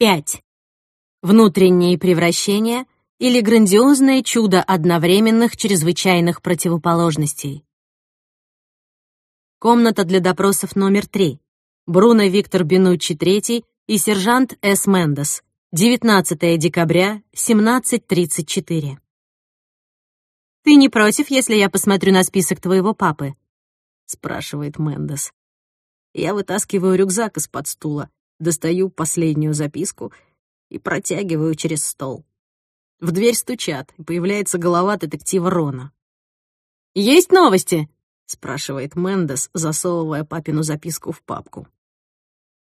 Пять. Внутренние превращения или грандиозное чудо одновременных чрезвычайных противоположностей. Комната для допросов номер три. Бруно Виктор Бенуччи III и сержант С. Мендес. 19 декабря, 17.34. «Ты не против, если я посмотрю на список твоего папы?» — спрашивает Мендес. Я вытаскиваю рюкзак из-под стула, достаю последнюю записку и протягиваю через стол. В дверь стучат, и появляется голова детектива Рона. «Есть новости?» — спрашивает Мендес, засовывая папину записку в папку.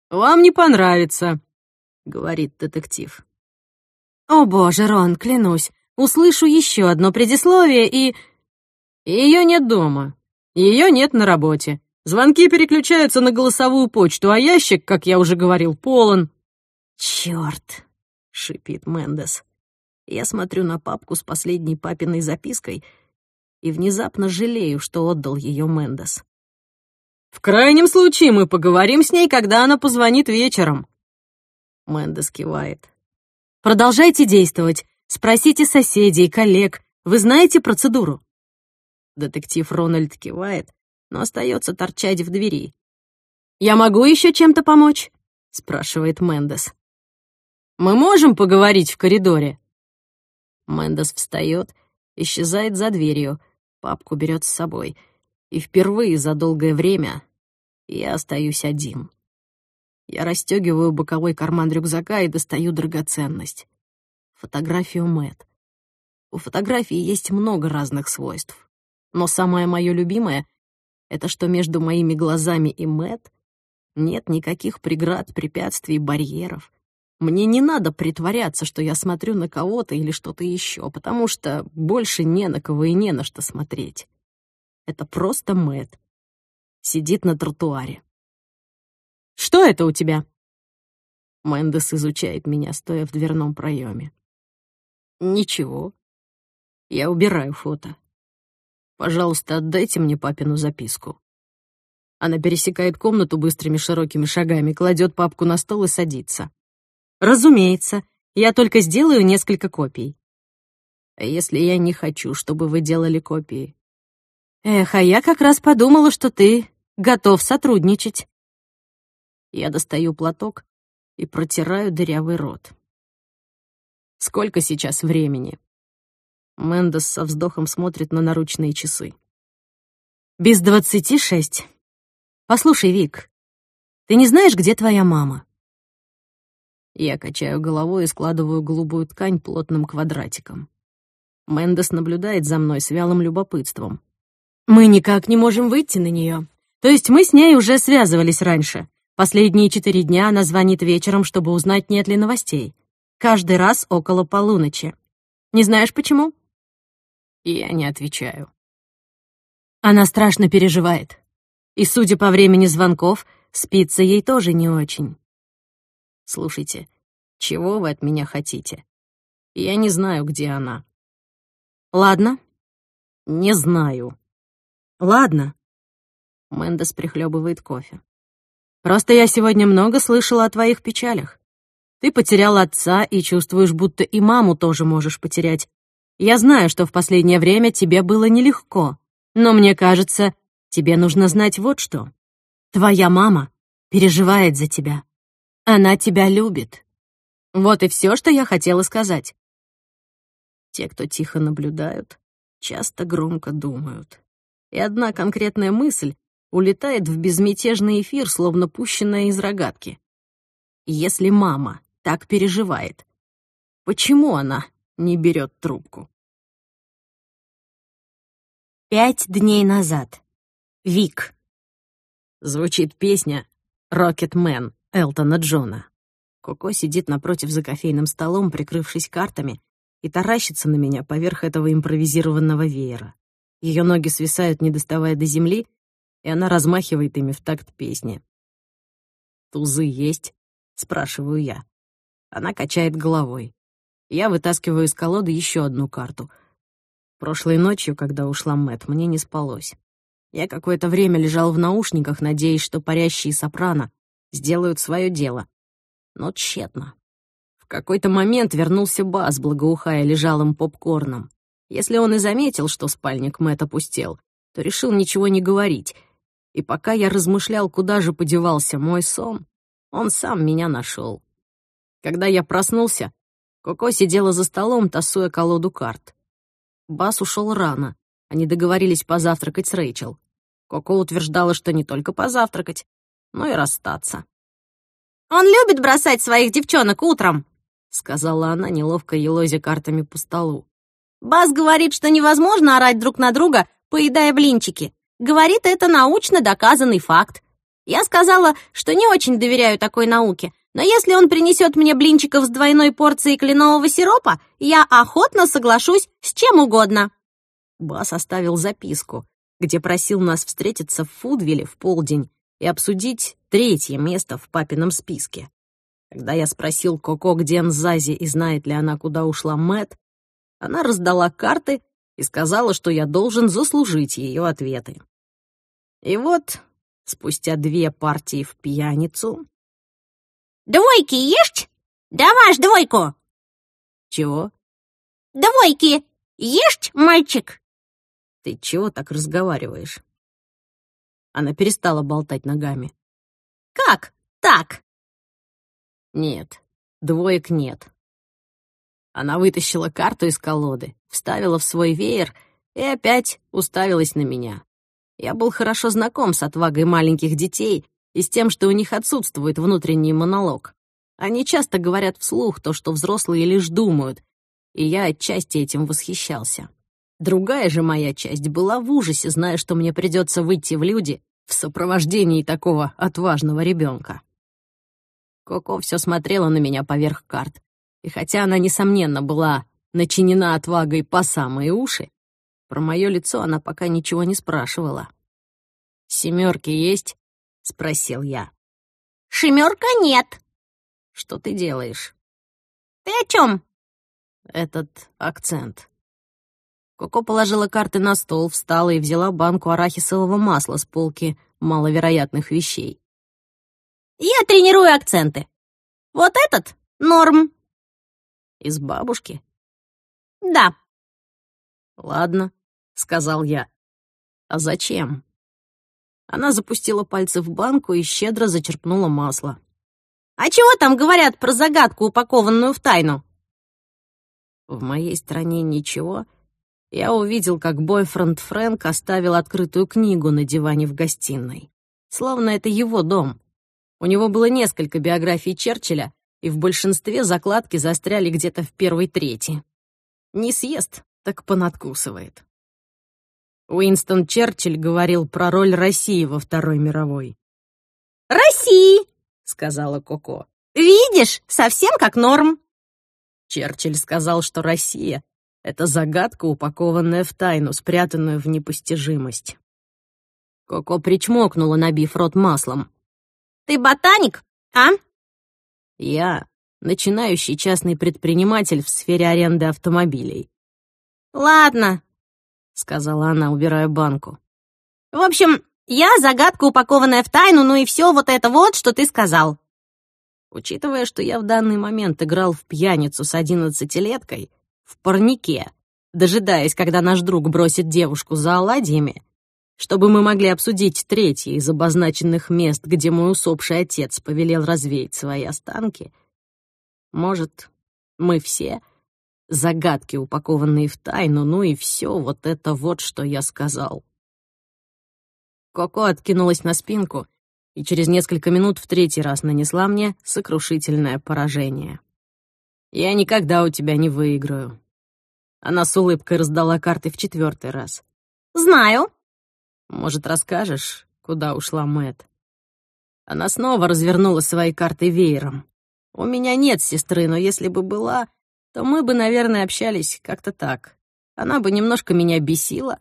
«Вам не понравится», — говорит детектив. «О боже, Рон, клянусь, услышу еще одно предисловие и...» «Ее нет дома. Ее нет на работе. Звонки переключаются на голосовую почту, а ящик, как я уже говорил, полон». «Черт!» — шипит Мендес. Я смотрю на папку с последней папиной запиской и внезапно жалею, что отдал ее Мендес. «В крайнем случае мы поговорим с ней, когда она позвонит вечером», Мэндес кивает. «Продолжайте действовать. Спросите соседей, коллег. Вы знаете процедуру?» Детектив Рональд кивает, но остается торчать в двери. «Я могу еще чем-то помочь?» — спрашивает Мэндес. «Мы можем поговорить в коридоре?» Мэндес встает, исчезает за дверью, папку берет с собой. И впервые за долгое время я остаюсь один. Я расстегиваю боковой карман рюкзака и достаю драгоценность. Фотографию Мэт. У фотографии есть много разных свойств. Но самое мое любимое — это что между моими глазами и Мэт нет никаких преград, препятствий, барьеров. Мне не надо притворяться, что я смотрю на кого-то или что-то еще, потому что больше не на кого и не на что смотреть. Это просто Мэт. Сидит на тротуаре. Что это у тебя?» Мэндес изучает меня, стоя в дверном проеме. «Ничего. Я убираю фото. Пожалуйста, отдайте мне папину записку». Она пересекает комнату быстрыми широкими шагами, кладет папку на стол и садится. «Разумеется, я только сделаю несколько копий». «А если я не хочу, чтобы вы делали копии?» «Эх, а я как раз подумала, что ты готов сотрудничать». Я достаю платок и протираю дырявый рот. Сколько сейчас времени? Мэндес со вздохом смотрит на наручные часы. Без двадцати шесть. Послушай, Вик, ты не знаешь, где твоя мама? Я качаю головой и складываю голубую ткань плотным квадратиком. Мэндес наблюдает за мной с вялым любопытством. Мы никак не можем выйти на нее. То есть мы с ней уже связывались раньше. Последние четыре дня она звонит вечером, чтобы узнать, нет ли новостей. Каждый раз около полуночи. Не знаешь, почему?» Я не отвечаю. Она страшно переживает. И, судя по времени звонков, спится ей тоже не очень. «Слушайте, чего вы от меня хотите? Я не знаю, где она». «Ладно». «Не знаю». «Ладно». Мэндес прихлебывает кофе. Просто я сегодня много слышала о твоих печалях. Ты потерял отца и чувствуешь, будто и маму тоже можешь потерять. Я знаю, что в последнее время тебе было нелегко, но мне кажется, тебе нужно знать вот что. Твоя мама переживает за тебя. Она тебя любит. Вот и все, что я хотела сказать. Те, кто тихо наблюдают, часто громко думают. И одна конкретная мысль улетает в безмятежный эфир, словно пущенная из рогатки. Если мама так переживает, почему она не берет трубку? Пять дней назад. Вик. Звучит песня «Рокет Мэн» Элтона Джона. Коко сидит напротив за кофейным столом, прикрывшись картами, и таращится на меня поверх этого импровизированного веера. Ее ноги свисают, не доставая до земли, и она размахивает ими в такт песни. «Тузы есть?» — спрашиваю я. Она качает головой. Я вытаскиваю из колоды еще одну карту. Прошлой ночью, когда ушла Мэт, мне не спалось. Я какое-то время лежал в наушниках, надеясь, что парящие сопрано сделают свое дело. Но тщетно. какой-то момент вернулся Бас, благоухая лежалым попкорном. Если он и заметил, что спальник Мэтт опустел, то решил ничего не говорить. И пока я размышлял, куда же подевался мой сон, он сам меня нашел. Когда я проснулся, Коко сидела за столом, тасуя колоду карт. Бас ушел рано. Они договорились позавтракать с Рэйчел. Коко утверждала, что не только позавтракать, но и расстаться. «Он любит бросать своих девчонок утром», — сказала она, неловко елозя картами по столу. «Бас говорит, что невозможно орать друг на друга, поедая блинчики. Говорит, это научно доказанный факт. Я сказала, что не очень доверяю такой науке, но если он принесет мне блинчиков с двойной порцией кленового сиропа, я охотно соглашусь с чем угодно». Бас оставил записку, где просил нас встретиться в Фудвилле в полдень и обсудить третье место в папином списке. Когда я спросил Коко, где Нзази и знает ли она, куда ушла Мэт, она раздала карты и сказала, что я должен заслужить ее ответы. И вот, спустя две партии в пьяницу... «Двойки есть? Давай двойку!» «Чего?» «Двойки есть, мальчик?» «Ты чего так разговариваешь?» Она перестала болтать ногами. «Как так?» «Нет, двоек нет». Она вытащила карту из колоды, вставила в свой веер и опять уставилась на меня. Я был хорошо знаком с отвагой маленьких детей и с тем, что у них отсутствует внутренний монолог. Они часто говорят вслух то, что взрослые лишь думают, и я отчасти этим восхищался. Другая же моя часть была в ужасе, зная, что мне придется выйти в люди в сопровождении такого отважного ребенка. Коко все смотрела на меня поверх карт, и хотя она, несомненно, была начинена отвагой по самые уши, про мое лицо она пока ничего не спрашивала. «Семерки есть?» — спросил я. «Шемерка нет». «Что ты делаешь?» «Ты о чем?» «Этот акцент». Коко положила карты на стол, встала и взяла банку арахисового масла с полки маловероятных вещей. «Я тренирую акценты. Вот этот — норм». «Из бабушки?» «Да». «Ладно», — сказал я. «А зачем?» Она запустила пальцы в банку и щедро зачерпнула масло. «А чего там говорят про загадку, упакованную в тайну?» В моей стране ничего. Я увидел, как бойфренд Фрэнк оставил открытую книгу на диване в гостиной. Словно это его дом. У него было несколько биографий Черчилля, и в большинстве закладки застряли где-то в первой трети. Не съест, так понадкусывает. Уинстон Черчилль говорил про роль России во Второй мировой. «России!» — сказала Коко. «Видишь, совсем как норм». Черчилль сказал, что Россия — это загадка, упакованная в тайну, спрятанную в непостижимость. Коко причмокнула, набив рот маслом. «Ты ботаник, а?» «Я начинающий частный предприниматель в сфере аренды автомобилей». «Ладно, — сказала она, убирая банку. «В общем, я загадка, упакованная в тайну, ну и все вот это вот, что ты сказал». Учитывая, что я в данный момент играл в пьяницу с одиннадцатилеткой, в парнике, дожидаясь, когда наш друг бросит девушку за оладьями, чтобы мы могли обсудить третье из обозначенных мест, где мой усопший отец повелел развеять свои останки, может, мы все загадки, упакованные в тайну, ну и все вот это вот, что я сказал. Коко откинулась на спинку и через несколько минут в третий раз нанесла мне сокрушительное поражение. «Я никогда у тебя не выиграю». Она с улыбкой раздала карты в четвертый раз. «Знаю». «Может, расскажешь, куда ушла Мэт? Она снова развернула свои карты веером. «У меня нет сестры, но если бы была, то мы бы, наверное, общались как-то так. Она бы немножко меня бесила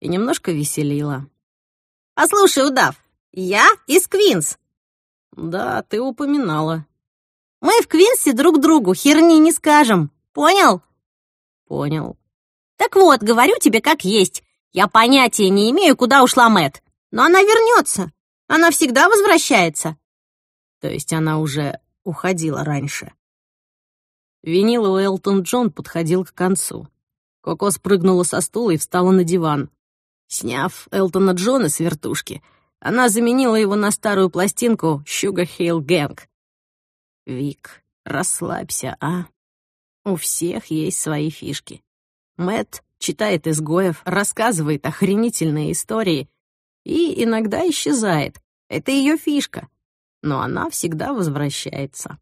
и немножко веселила. «А слушай, удав, я из Квинс». «Да, ты упоминала». «Мы в Квинсе друг другу херни не скажем. Понял?» «Понял». «Так вот, говорю тебе как есть. Я понятия не имею, куда ушла Мэт, но она вернется. Она всегда возвращается». То есть она уже уходила раньше. Винил Элтон Джон подходил к концу. Коко спрыгнула со стула и встала на диван. Сняв Элтона Джона с вертушки, она заменила его на старую пластинку «Sugar Hill Gang». «Вик, расслабься, а? У всех есть свои фишки. Мэт читает изгоев, рассказывает охренительные истории и иногда исчезает. Это ее фишка. Но она всегда возвращается.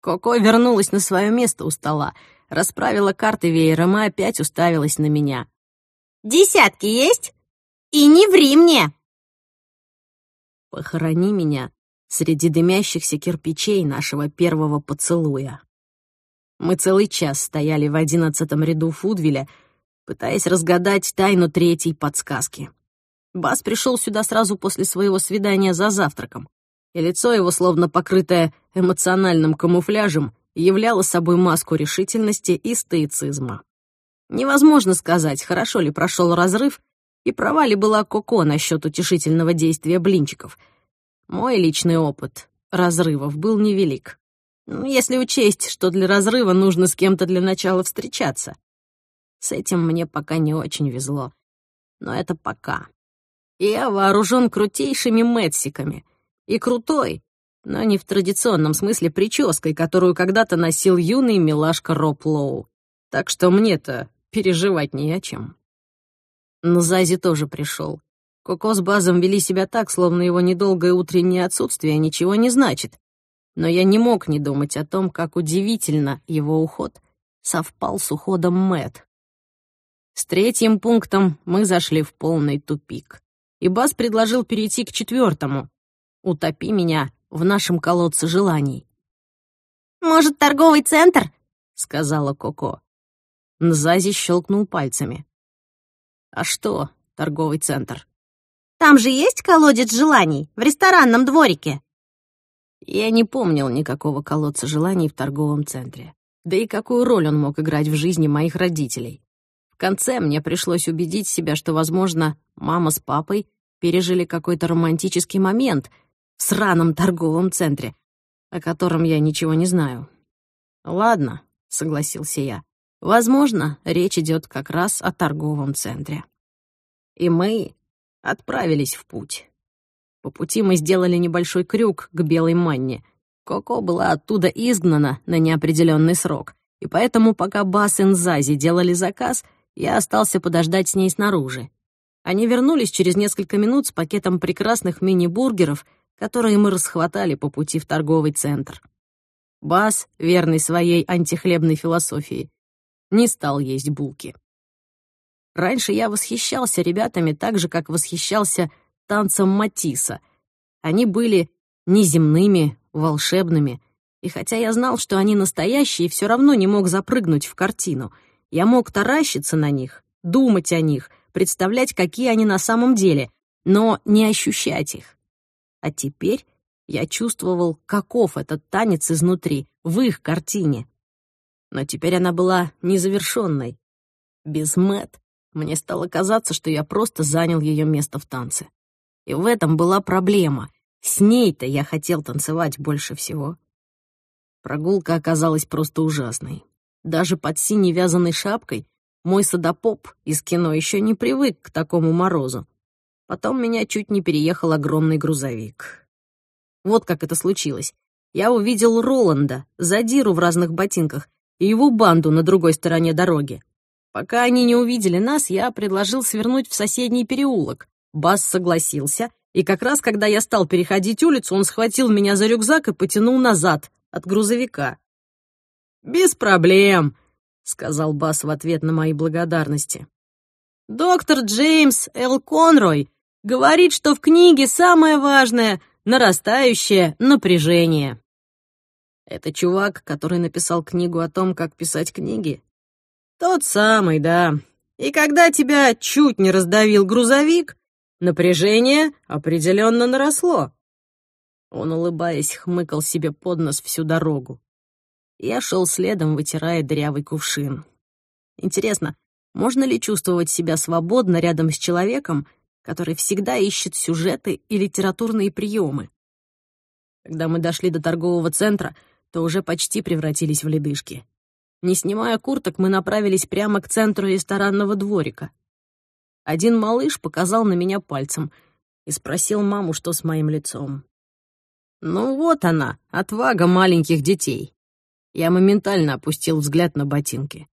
Коко вернулась на свое место у стола, расправила карты веером и опять уставилась на меня. «Десятки есть? И не ври мне!» «Похорони меня среди дымящихся кирпичей нашего первого поцелуя». Мы целый час стояли в одиннадцатом ряду Фудвиля, пытаясь разгадать тайну третьей подсказки. Бас пришел сюда сразу после своего свидания за завтраком, и лицо его, словно покрытое эмоциональным камуфляжем, являло собой маску решительности и стоицизма. Невозможно сказать, хорошо ли прошел разрыв, и права ли была Коко насчет утешительного действия блинчиков. Мой личный опыт разрывов был невелик. Ну, если учесть, что для разрыва нужно с кем-то для начала встречаться. С этим мне пока не очень везло. Но это пока. Я вооружен крутейшими мэтсиками. И крутой, но не в традиционном смысле прической, которую когда-то носил юный милашка Роб Лоу. Так что мне-то переживать не о чем. Но Зази тоже пришел. Коко с Базом вели себя так, словно его недолгое утреннее отсутствие ничего не значит но я не мог не думать о том, как удивительно его уход совпал с уходом Мэт. С третьим пунктом мы зашли в полный тупик, и Бас предложил перейти к четвертому. «Утопи меня в нашем колодце желаний». «Может, торговый центр?» — сказала Коко. Нзази щелкнул пальцами. «А что, торговый центр?» «Там же есть колодец желаний в ресторанном дворике?» Я не помнил никакого колодца желаний в торговом центре. Да и какую роль он мог играть в жизни моих родителей. В конце мне пришлось убедить себя, что, возможно, мама с папой пережили какой-то романтический момент в сраном торговом центре, о котором я ничего не знаю. «Ладно», — согласился я. «Возможно, речь идет как раз о торговом центре». И мы отправились в путь. По пути мы сделали небольшой крюк к Белой Манне. Коко была оттуда изгнана на неопределенный срок, и поэтому, пока Бас и Нзази делали заказ, я остался подождать с ней снаружи. Они вернулись через несколько минут с пакетом прекрасных мини-бургеров, которые мы расхватали по пути в торговый центр. Бас, верный своей антихлебной философии, не стал есть булки. Раньше я восхищался ребятами так же, как восхищался танцам Матисса. Они были неземными, волшебными, и хотя я знал, что они настоящие, все равно не мог запрыгнуть в картину. Я мог таращиться на них, думать о них, представлять, какие они на самом деле, но не ощущать их. А теперь я чувствовал, каков этот танец изнутри, в их картине. Но теперь она была незавершенной. Без Мэт мне стало казаться, что я просто занял ее место в танце. И в этом была проблема. С ней-то я хотел танцевать больше всего. Прогулка оказалась просто ужасной. Даже под синей вязаной шапкой мой садопоп из кино еще не привык к такому морозу. Потом меня чуть не переехал огромный грузовик. Вот как это случилось. Я увидел Роланда, задиру в разных ботинках, и его банду на другой стороне дороги. Пока они не увидели нас, я предложил свернуть в соседний переулок. Бас согласился, и как раз когда я стал переходить улицу, он схватил меня за рюкзак и потянул назад, от грузовика. «Без проблем», — сказал Бас в ответ на мои благодарности. «Доктор Джеймс Эл Конрой говорит, что в книге самое важное — нарастающее напряжение». Это чувак, который написал книгу о том, как писать книги? Тот самый, да. И когда тебя чуть не раздавил грузовик, Напряжение определенно наросло. Он, улыбаясь, хмыкал себе под нос всю дорогу. Я шел следом, вытирая дырявый кувшин. Интересно, можно ли чувствовать себя свободно рядом с человеком, который всегда ищет сюжеты и литературные приемы? Когда мы дошли до торгового центра, то уже почти превратились в ледышки. Не снимая курток, мы направились прямо к центру ресторанного дворика. Один малыш показал на меня пальцем и спросил маму, что с моим лицом. Ну вот она, отвага маленьких детей. Я моментально опустил взгляд на ботинки.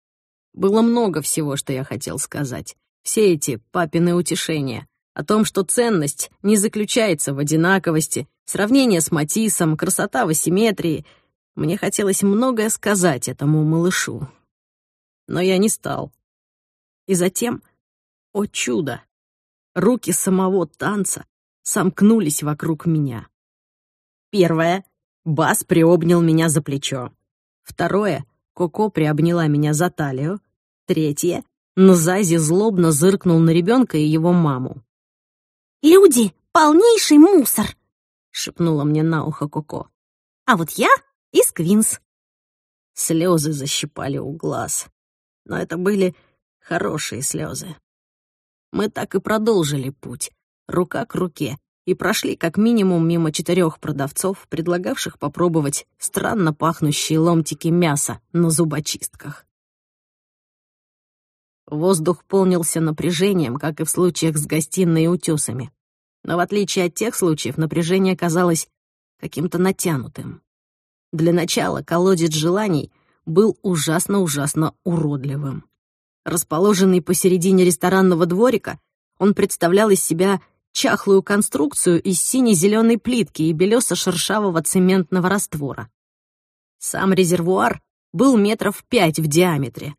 Было много всего, что я хотел сказать. Все эти папины утешения о том, что ценность не заключается в одинаковости, сравнение с Матисом, красота в асимметрии — мне хотелось многое сказать этому малышу. Но я не стал. И затем, о чудо, руки самого танца сомкнулись вокруг меня. Первое — Бас приобнял меня за плечо. Второе — Коко приобняла меня за талию. Третье — Нзази злобно зыркнул на ребенка и его маму. «Люди — полнейший мусор!» — шепнула мне на ухо Коко. «А вот я из Квинс». Слезы защипали у глаз. Но это были хорошие слезы. Мы так и продолжили путь, рука к руке, и прошли как минимум мимо четырех продавцов, предлагавших попробовать странно пахнущие ломтики мяса на зубочистках. Воздух полнился напряжением, как и в случаях с гостиной и утесами. Но в отличие от тех случаев, напряжение казалось каким-то натянутым. Для начала колодец желаний был ужасно-ужасно уродливым. Расположенный посередине ресторанного дворика, он представлял из себя чахлую конструкцию из сине-зеленой плитки и белесо-шершавого цементного раствора. Сам резервуар был метров пять в диаметре.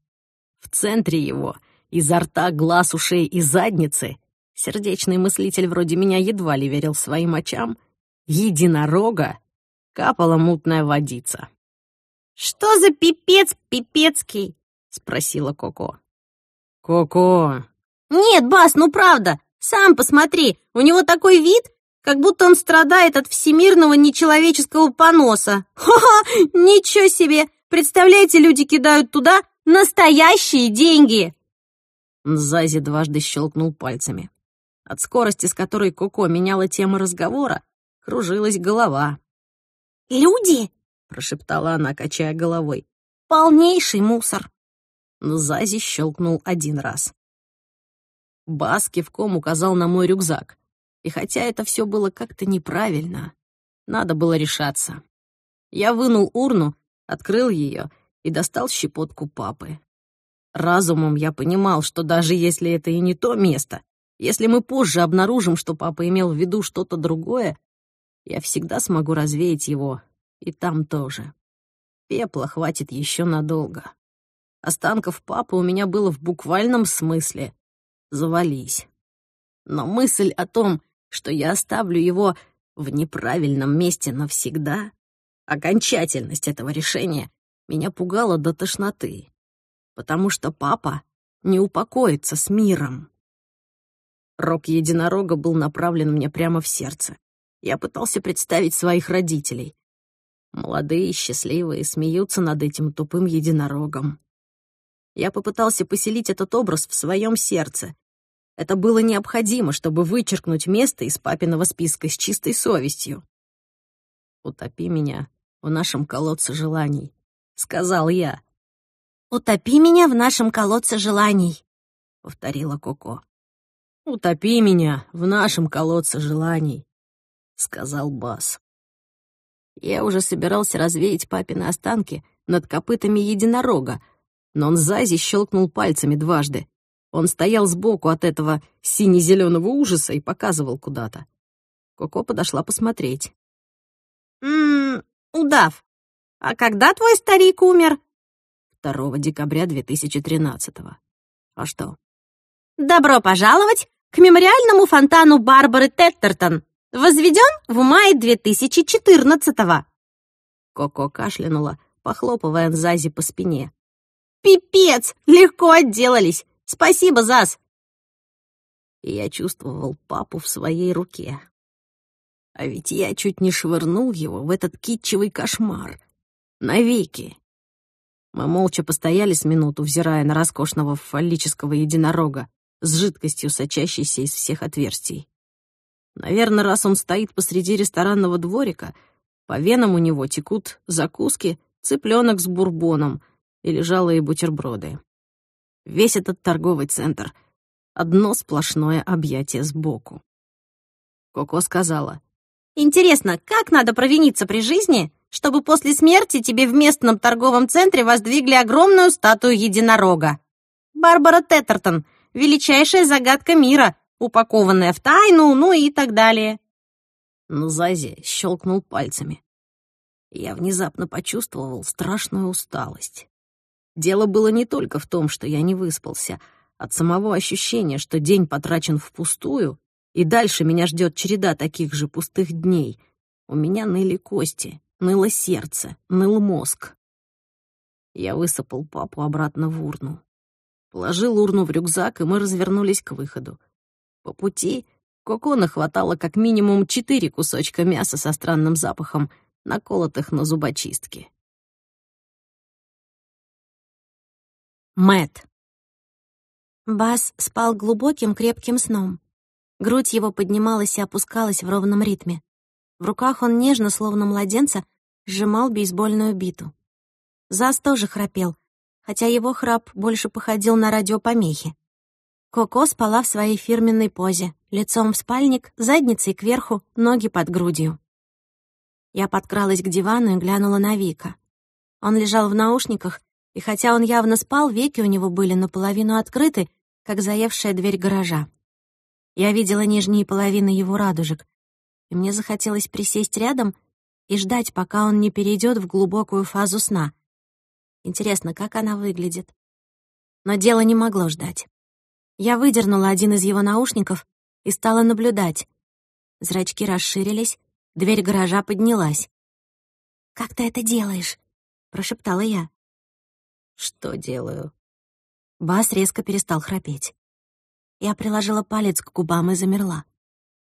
В центре его, изо рта, глаз, ушей и задницы, сердечный мыслитель вроде меня едва ли верил своим очам, единорога капала мутная водица. «Что за пипец пипецкий?» — спросила Коко. «Коко!» «Нет, Бас, ну правда, сам посмотри, у него такой вид, как будто он страдает от всемирного нечеловеческого поноса. Ха-ха, ничего себе! Представляете, люди кидают туда настоящие деньги!» Зази дважды щелкнул пальцами. От скорости, с которой Коко меняла тему разговора, кружилась голова. «Люди?» — прошептала она, качая головой. «Полнейший мусор». Но Зази щелкнул один раз. Бас кивком указал на мой рюкзак. И хотя это все было как-то неправильно, надо было решаться. Я вынул урну, открыл ее и достал щепотку папы. Разумом я понимал, что даже если это и не то место, если мы позже обнаружим, что папа имел в виду что-то другое, я всегда смогу развеять его, и там тоже. Пепла хватит еще надолго. Останков папы у меня было в буквальном смысле. Завались. Но мысль о том, что я оставлю его в неправильном месте навсегда, окончательность этого решения меня пугала до тошноты, потому что папа не упокоится с миром. Рог единорога был направлен мне прямо в сердце. Я пытался представить своих родителей. Молодые, счастливые, смеются над этим тупым единорогом. Я попытался поселить этот образ в своем сердце. Это было необходимо, чтобы вычеркнуть место из папиного списка с чистой совестью. «Утопи меня в нашем колодце желаний», — сказал я. «Утопи меня в нашем колодце желаний», — повторила Коко. «Утопи меня в нашем колодце желаний», — сказал Бас. Я уже собирался развеять папины останки над копытами единорога, но он сзади щелкнул пальцами дважды. Он стоял сбоку от этого сине-зеленого ужаса и показывал куда-то. Коко подошла посмотреть. «Ммм, удав, а когда твой старик умер?» 2 декабря 2013-го. А что? «Добро пожаловать к мемориальному фонтану Барбары Теттертон!» возведен в мае 2014-го». Коко кашлянула, похлопывая Нзази по спине. «Пипец! Легко отделались! Спасибо, Заз!» И я чувствовал папу в своей руке. А ведь я чуть не швырнул его в этот китчевый кошмар. Навеки. Мы молча постояли с минуту, взирая на роскошного фаллического единорога с жидкостью, сочащейся из всех отверстий. Наверное, раз он стоит посреди ресторанного дворика, По венам у него текут закуски, цыпленок с бурбоном и лежалые бутерброды. Весь этот торговый центр — одно сплошное объятие сбоку. Коко сказала, «Интересно, как надо провиниться при жизни, чтобы после смерти тебе в местном торговом центре воздвигли огромную статую единорога? Барбара Теттертон, величайшая загадка мира, упакованная в тайну, ну и так далее». Но Зази щелкнул пальцами. Я внезапно почувствовал страшную усталость. Дело было не только в том, что я не выспался, от самого ощущения, что день потрачен впустую, и дальше меня ждет череда таких же пустых дней. У меня ныли кости, ныло сердце, ныл мозг. Я высыпал папу обратно в урну. Положил урну в рюкзак, и мы развернулись к выходу. По пути Коко нахватало как минимум четыре кусочка мяса со странным запахом, наколотых на зубочистке. Мэт. Бас спал глубоким крепким сном. Грудь его поднималась и опускалась в ровном ритме. В руках он нежно, словно младенца, сжимал бейсбольную биту. Зас тоже храпел, хотя его храп больше походил на радиопомехи. Коко спала в своей фирменной позе, лицом в спальник, задницей кверху, ноги под грудью. Я подкралась к дивану и глянула на Вика. Он лежал в наушниках, и хотя он явно спал, веки у него были наполовину открыты, как заевшая дверь гаража. Я видела нижние половины его радужек, мне захотелось присесть рядом и ждать, пока он не перейдет в глубокую фазу сна. Интересно, как она выглядит? Но дело не могло ждать. Я выдернула один из его наушников и стала наблюдать. Зрачки расширились, дверь гаража поднялась. «Как ты это делаешь?» — прошептала я. «Что делаю?» Бас резко перестал храпеть. Я приложила палец к губам и замерла.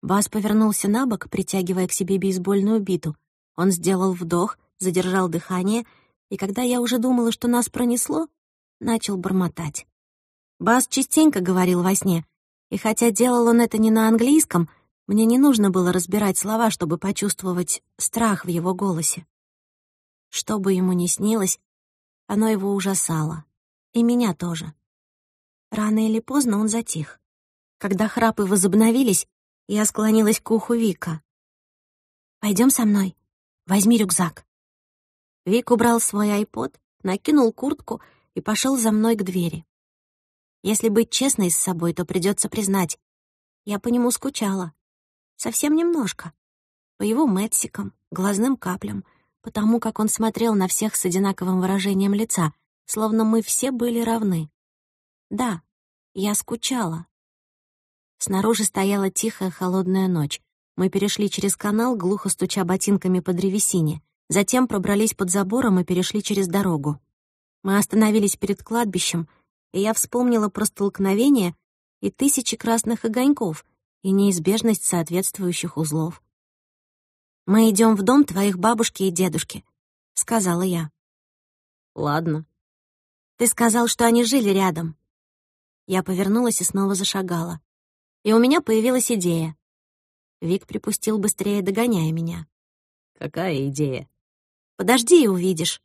Бас повернулся на бок, притягивая к себе бейсбольную биту. Он сделал вдох, задержал дыхание, и когда я уже думала, что нас пронесло, начал бормотать. Бас частенько говорил во сне, и хотя делал он это не на английском, мне не нужно было разбирать слова, чтобы почувствовать страх в его голосе. Что бы ему ни снилось, оно его ужасало. И меня тоже. Рано или поздно он затих. Когда храпы возобновились, я склонилась к уху Вика. Пойдем со мной. Возьми рюкзак». Вик убрал свой айпод, накинул куртку и пошел за мной к двери. Если быть честной с собой, то придется признать, я по нему скучала. Совсем немножко. По его мэтсикам, глазным каплям, потому как он смотрел на всех с одинаковым выражением лица, словно мы все были равны. Да, я скучала. Снаружи стояла тихая холодная ночь. Мы перешли через канал, глухо стуча ботинками по древесине. Затем пробрались под забором и перешли через дорогу. Мы остановились перед кладбищем, и я вспомнила про столкновение и тысячи красных огоньков и неизбежность соответствующих узлов. «Мы идем в дом твоих бабушки и дедушки», — сказала я. «Ладно». «Ты сказал, что они жили рядом». Я повернулась и снова зашагала. И у меня появилась идея. Вик припустил быстрее, догоняя меня. «Какая идея?» «Подожди и увидишь».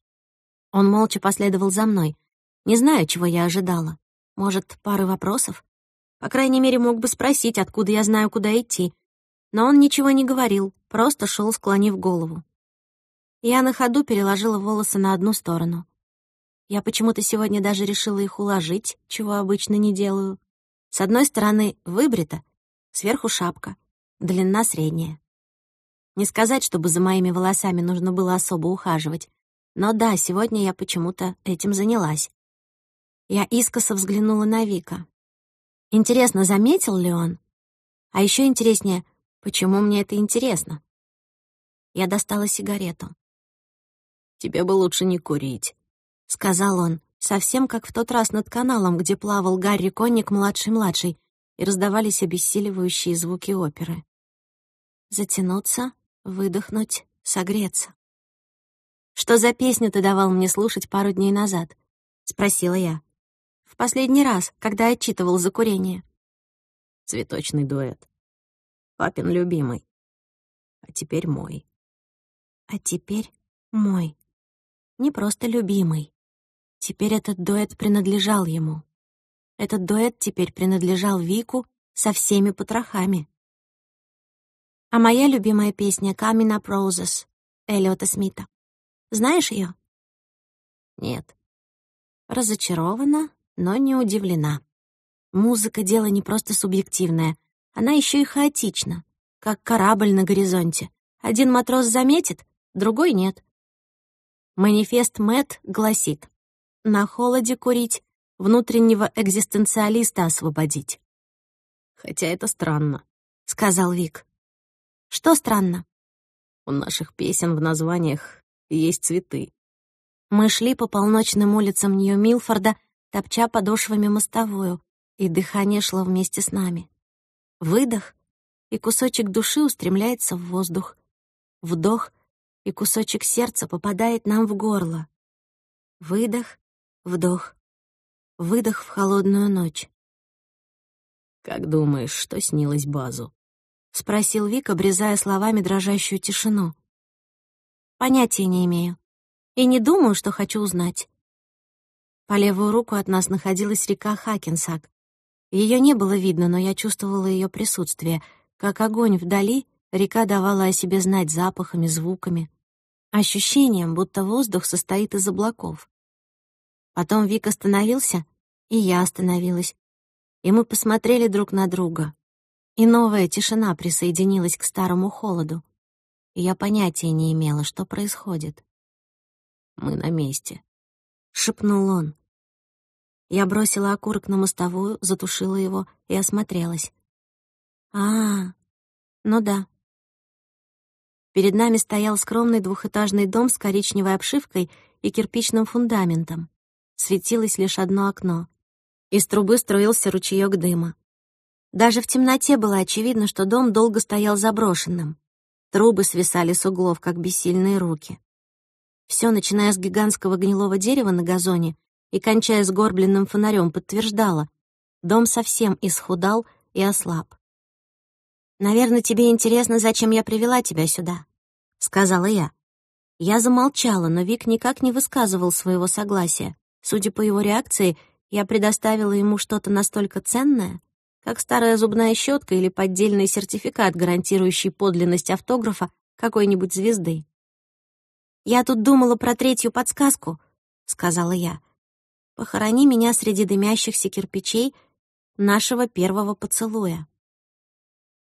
Он молча последовал за мной, не знаю, чего я ожидала. Может, пары вопросов? По крайней мере, мог бы спросить, откуда я знаю, куда идти. Но он ничего не говорил, просто шел, склонив голову. Я на ходу переложила волосы на одну сторону. Я почему-то сегодня даже решила их уложить, чего обычно не делаю. С одной стороны выбрита, сверху шапка, длина средняя. Не сказать, чтобы за моими волосами нужно было особо ухаживать. Но да, сегодня я почему-то этим занялась. Я искоса взглянула на Вика. Интересно, заметил ли он? А еще интереснее, почему мне это интересно? Я достала сигарету. «Тебе бы лучше не курить», — сказал он, совсем как в тот раз над каналом, где плавал Гарри Конник младший-младший, и раздавались обессиливающие звуки оперы. Затянуться, выдохнуть, согреться. «Что за песню ты давал мне слушать пару дней назад?» — спросила я. В последний раз, когда отчитывал за курение. Цветочный дуэт. Папин любимый. А теперь мой. А теперь мой. Не просто любимый. Теперь этот дуэт принадлежал ему. Этот дуэт теперь принадлежал Вику со всеми потрохами. А моя любимая песня «Coming Up Roses» Эллиота Смита. Знаешь ее? Нет. Разочарована, но не удивлена. Музыка — дело не просто субъективное, она еще и хаотична, как корабль на горизонте. Один матрос заметит, другой нет. Манифест Мэт гласит «На холоде курить, внутреннего экзистенциалиста освободить». «Хотя это странно», — сказал Вик. «Что странно?» «У наших песен в названиях есть цветы». Мы шли по полночным улицам Нью-Милфорда, топча подошвами мостовую, и дыхание шло вместе с нами. Выдох, и кусочек души устремляется в воздух. Вдох, и кусочек сердца попадает нам в горло. Выдох, вдох, выдох в холодную ночь. «Как думаешь, что снилось Базу?» — спросил Вик, обрезая словами дрожащую тишину. «Понятия не имею. И не думаю, что хочу узнать». По левую руку от нас находилась река Хакенсак. Ее не было видно, но я чувствовала ее присутствие. Как огонь вдали, река давала о себе знать запахами, звуками, ощущением, будто воздух состоит из облаков. Потом Вик остановился, и я остановилась. И мы посмотрели друг на друга. И новая тишина присоединилась к старому холоду. И я понятия не имела, что происходит. «Мы на месте», — шепнул он. Я бросила окурок на мостовую, затушила его и осмотрелась. А, ну да. Перед нами стоял скромный двухэтажный дом с коричневой обшивкой и кирпичным фундаментом. Светилось лишь одно окно. Из трубы струился ручеёк дыма. Даже в темноте было очевидно, что дом долго стоял заброшенным. Трубы свисали с углов, как бессильные руки. Все, начиная с гигантского гнилого дерева на газоне и, кончая сгорбленным фонарем, подтверждала. Дом совсем исхудал и ослаб. «Наверное, тебе интересно, зачем я привела тебя сюда», — сказала я. Я замолчала, но Вик никак не высказывал своего согласия. Судя по его реакции, я предоставила ему что-то настолько ценное, как старая зубная щетка или поддельный сертификат, гарантирующий подлинность автографа какой-нибудь звезды. «Я тут думала про третью подсказку», — сказала я. Похорони меня среди дымящихся кирпичей нашего первого поцелуя.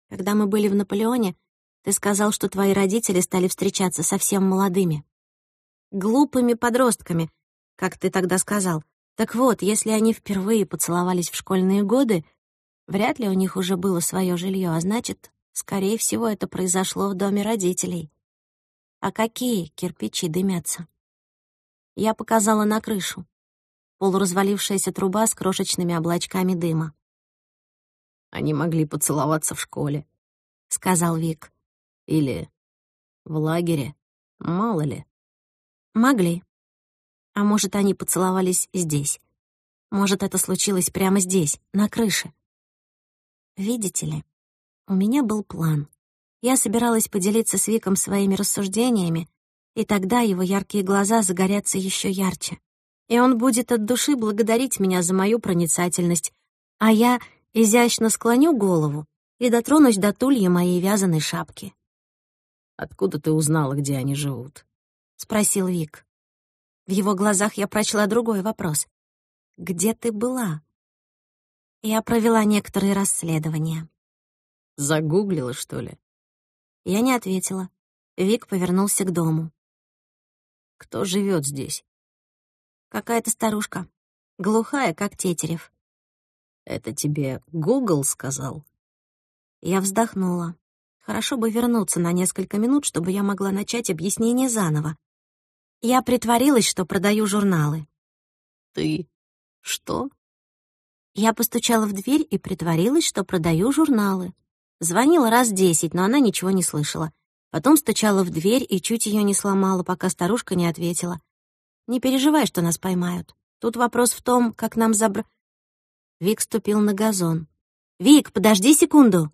Когда мы были в Наполеоне, ты сказал, что твои родители стали встречаться совсем молодыми. Глупыми подростками, как ты тогда сказал. Так вот, если они впервые поцеловались в школьные годы, вряд ли у них уже было свое жилье, а значит, скорее всего, это произошло в доме родителей. А какие кирпичи дымятся? Я показала на крышу полуразвалившаяся труба с крошечными облачками дыма. «Они могли поцеловаться в школе», — сказал Вик. «Или в лагере, мало ли». «Могли. А может, они поцеловались здесь. Может, это случилось прямо здесь, на крыше. Видите ли, у меня был план. Я собиралась поделиться с Виком своими рассуждениями, и тогда его яркие глаза загорятся еще ярче и он будет от души благодарить меня за мою проницательность, а я изящно склоню голову и дотронусь до тулья моей вязаной шапки. «Откуда ты узнала, где они живут?» — спросил Вик. В его глазах я прочла другой вопрос. «Где ты была?» Я провела некоторые расследования. «Загуглила, что ли?» Я не ответила. Вик повернулся к дому. «Кто живет здесь?» Какая-то старушка. Глухая, как Тетерев. «Это тебе Гугл сказал?» Я вздохнула. Хорошо бы вернуться на несколько минут, чтобы я могла начать объяснение заново. Я притворилась, что продаю журналы. «Ты что?» Я постучала в дверь и притворилась, что продаю журналы. Звонила раз десять, но она ничего не слышала. Потом стучала в дверь и чуть ее не сломала, пока старушка не ответила. Не переживай, что нас поймают. Тут вопрос в том, как нам забр...» Вик ступил на газон. «Вик, подожди секунду!»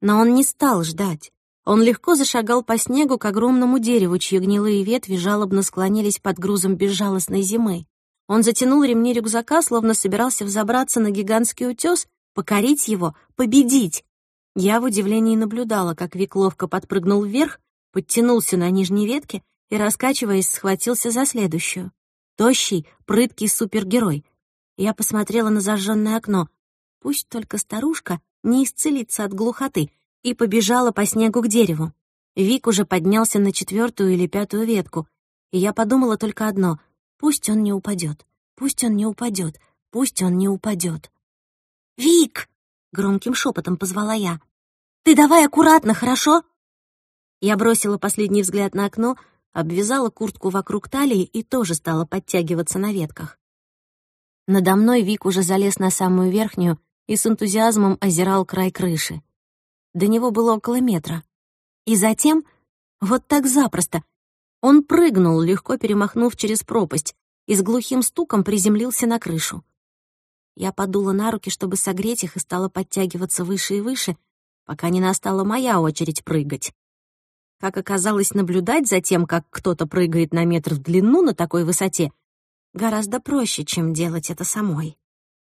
Но он не стал ждать. Он легко зашагал по снегу к огромному дереву, чьи гнилые ветви жалобно склонились под грузом безжалостной зимы. Он затянул ремни рюкзака, словно собирался взобраться на гигантский утес, покорить его, победить. Я в удивлении наблюдала, как Вик ловко подпрыгнул вверх, подтянулся на нижней ветке и, раскачиваясь, схватился за следующую. Тощий, прыткий супергерой. Я посмотрела на зажженное окно. Пусть только старушка не исцелится от глухоты — и побежала по снегу к дереву. Вик уже поднялся на четвертую или пятую ветку, и я подумала только одно — пусть он не упадет, пусть он не упадет, пусть он не упадет. «Вик!» — громким шепотом позвала я. «Ты давай аккуратно, хорошо?» Я бросила последний взгляд на окно, обвязала куртку вокруг талии и тоже стала подтягиваться на ветках. Надо мной Вик уже залез на самую верхнюю и с энтузиазмом озирал край крыши. До него было около метра. И затем, вот так запросто, он прыгнул, легко перемахнув через пропасть, и с глухим стуком приземлился на крышу. Я подула на руки, чтобы согреть их, и стала подтягиваться выше и выше, пока не настала моя очередь прыгать. Как оказалось, наблюдать за тем, как кто-то прыгает на метр в длину на такой высоте, гораздо проще, чем делать это самой.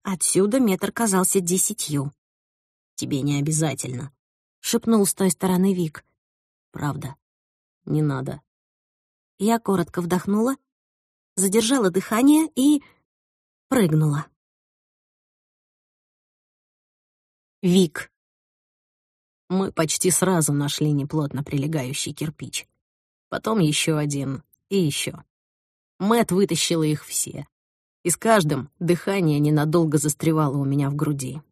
Отсюда метр казался десятью. «Тебе не обязательно», — шепнул с той стороны Вик. «Правда, не надо». Я коротко вдохнула, задержала дыхание и прыгнула. Вик. Мы почти сразу нашли неплотно прилегающий кирпич. Потом еще один и еще. Мэт вытащила их все. И с каждым дыхание ненадолго застревало у меня в груди.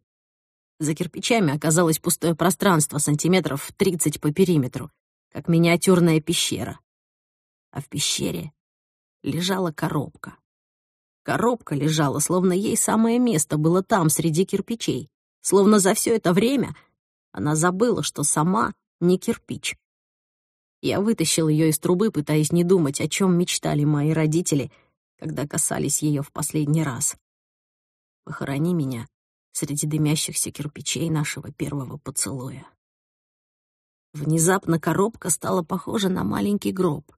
За кирпичами оказалось пустое пространство сантиметров 30 по периметру, как миниатюрная пещера. А в пещере лежала коробка. Коробка лежала, словно ей самое место было там, среди кирпичей. Словно за все это время она забыла, что сама не кирпич. Я вытащил ее из трубы, пытаясь не думать, о чем мечтали мои родители, когда касались ее в последний раз. «Похорони меня среди дымящихся кирпичей нашего первого поцелуя. Внезапно коробка стала похожа на маленький гроб.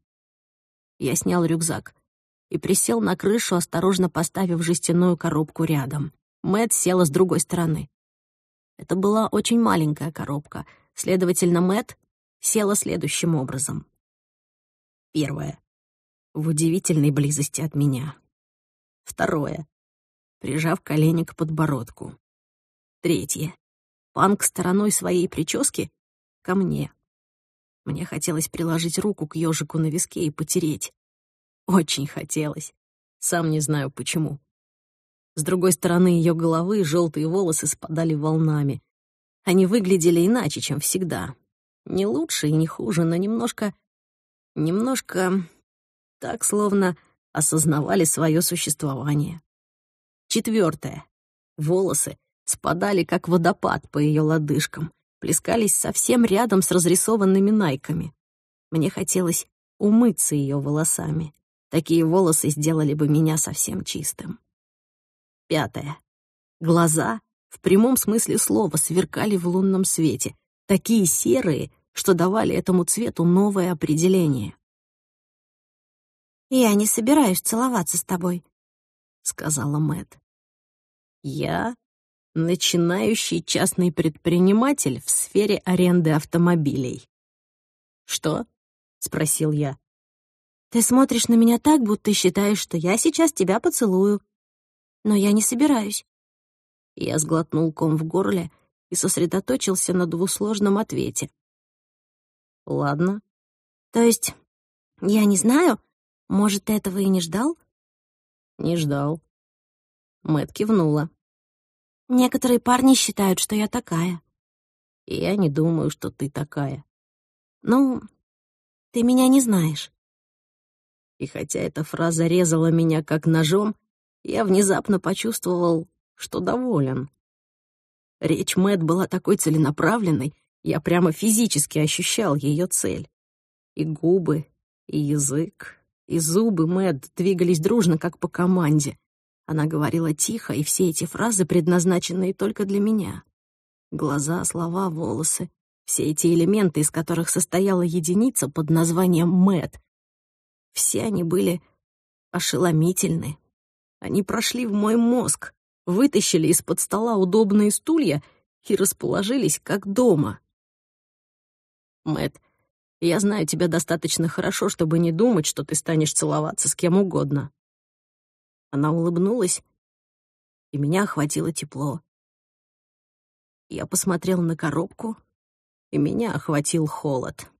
Я снял рюкзак и присел на крышу, осторожно поставив жестяную коробку рядом. Мэт села с другой стороны. Это была очень маленькая коробка, следовательно, Мэт села следующим образом. Первое. В удивительной близости от меня. Второе прижав колени к подбородку. Третье. Панк стороной своей прически ко мне. Мне хотелось приложить руку к ежику на виске и потереть. Очень хотелось. Сам не знаю почему. С другой стороны ее головы желтые волосы спадали волнами. Они выглядели иначе, чем всегда. Не лучше и не хуже, но немножко... Немножко... Так, словно осознавали свое существование. Четвертое. Волосы спадали, как водопад по ее лодыжкам, плескались совсем рядом с разрисованными найками. Мне хотелось умыться ее волосами. Такие волосы сделали бы меня совсем чистым. Пятое. Глаза, в прямом смысле слова, сверкали в лунном свете, такие серые, что давали этому цвету новое определение. «Я не собираюсь целоваться с тобой», — сказала Мэт. «Я начинающий частный предприниматель в сфере аренды автомобилей». «Что?» — спросил я. «Ты смотришь на меня так, будто считаешь, что я сейчас тебя поцелую. Но я не собираюсь». Я сглотнул ком в горле и сосредоточился на двусложном ответе. «Ладно». «То есть, я не знаю, может, ты этого и не ждал?» «Не ждал». Мэт кивнула. «Некоторые парни считают, что я такая». «Я не думаю, что ты такая». «Ну, ты меня не знаешь». И хотя эта фраза резала меня как ножом, я внезапно почувствовал, что доволен. Речь Мэт была такой целенаправленной, я прямо физически ощущал ее цель. И губы, и язык, и зубы Мэт двигались дружно, как по команде. Она говорила тихо, и все эти фразы, предназначенные только для меня. Глаза, слова, волосы — Все эти элементы, из которых состояла единица под названием Мэт, все они были ошеломительны. Они прошли в мой мозг, вытащили из-под стола удобные стулья и расположились как дома. Мэт, я знаю тебя достаточно хорошо, чтобы не думать, что ты станешь целоваться с кем угодно. Она улыбнулась, и меня охватило тепло. Я посмотрел на коробку, и меня охватил холод.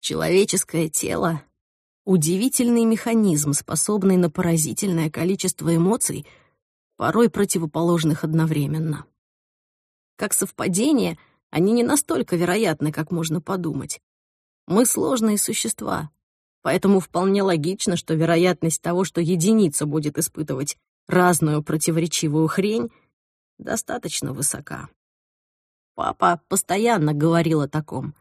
Человеческое тело — удивительный механизм, способный на поразительное количество эмоций, порой противоположных одновременно. Как совпадение, они не настолько вероятны, как можно подумать. Мы сложные существа, поэтому вполне логично, что вероятность того, что единица будет испытывать разную противоречивую хрень, достаточно высока. Папа постоянно говорил о таком.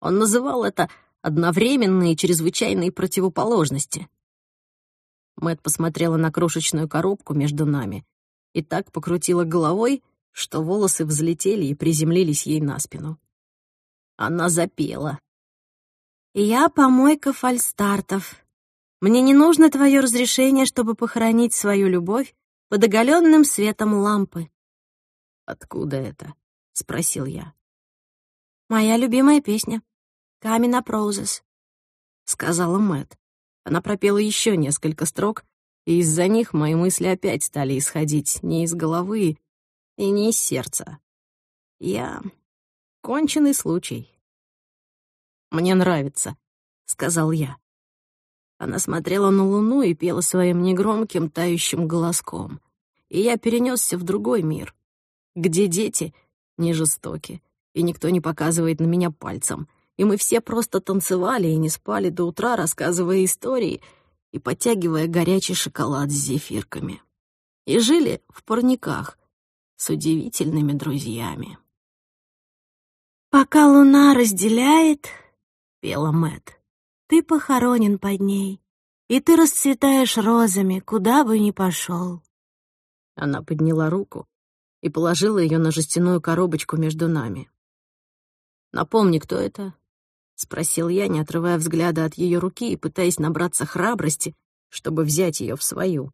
Он называл это одновременные чрезвычайные противоположности. Мэт посмотрела на крошечную коробку между нами и так покрутила головой, что волосы взлетели и приземлились ей на спину. Она запела. «Я помойка фальстартов. Мне не нужно твое разрешение, чтобы похоронить свою любовь под оголенным светом лампы». «Откуда это?» — спросил я. «Моя любимая песня. Камина Проузес», — сказала Мэт. Она пропела еще несколько строк, и из-за них мои мысли опять стали исходить не из головы и не из сердца. Я конченый случай. «Мне нравится», — сказал я. Она смотрела на луну и пела своим негромким, тающим голоском. И я перенесся в другой мир, где дети не жестоки, и никто не показывает на меня пальцем. И мы все просто танцевали и не спали до утра, рассказывая истории и подтягивая горячий шоколад с зефирками. И жили в парниках с удивительными друзьями. «Пока луна разделяет», — пела Мэт, — «ты похоронен под ней, и ты расцветаешь розами, куда бы ни пошел». Она подняла руку, и положила ее на жестяную коробочку между нами. «Напомни, кто это?» — спросил я, не отрывая взгляда от ее руки и пытаясь набраться храбрости, чтобы взять ее в свою.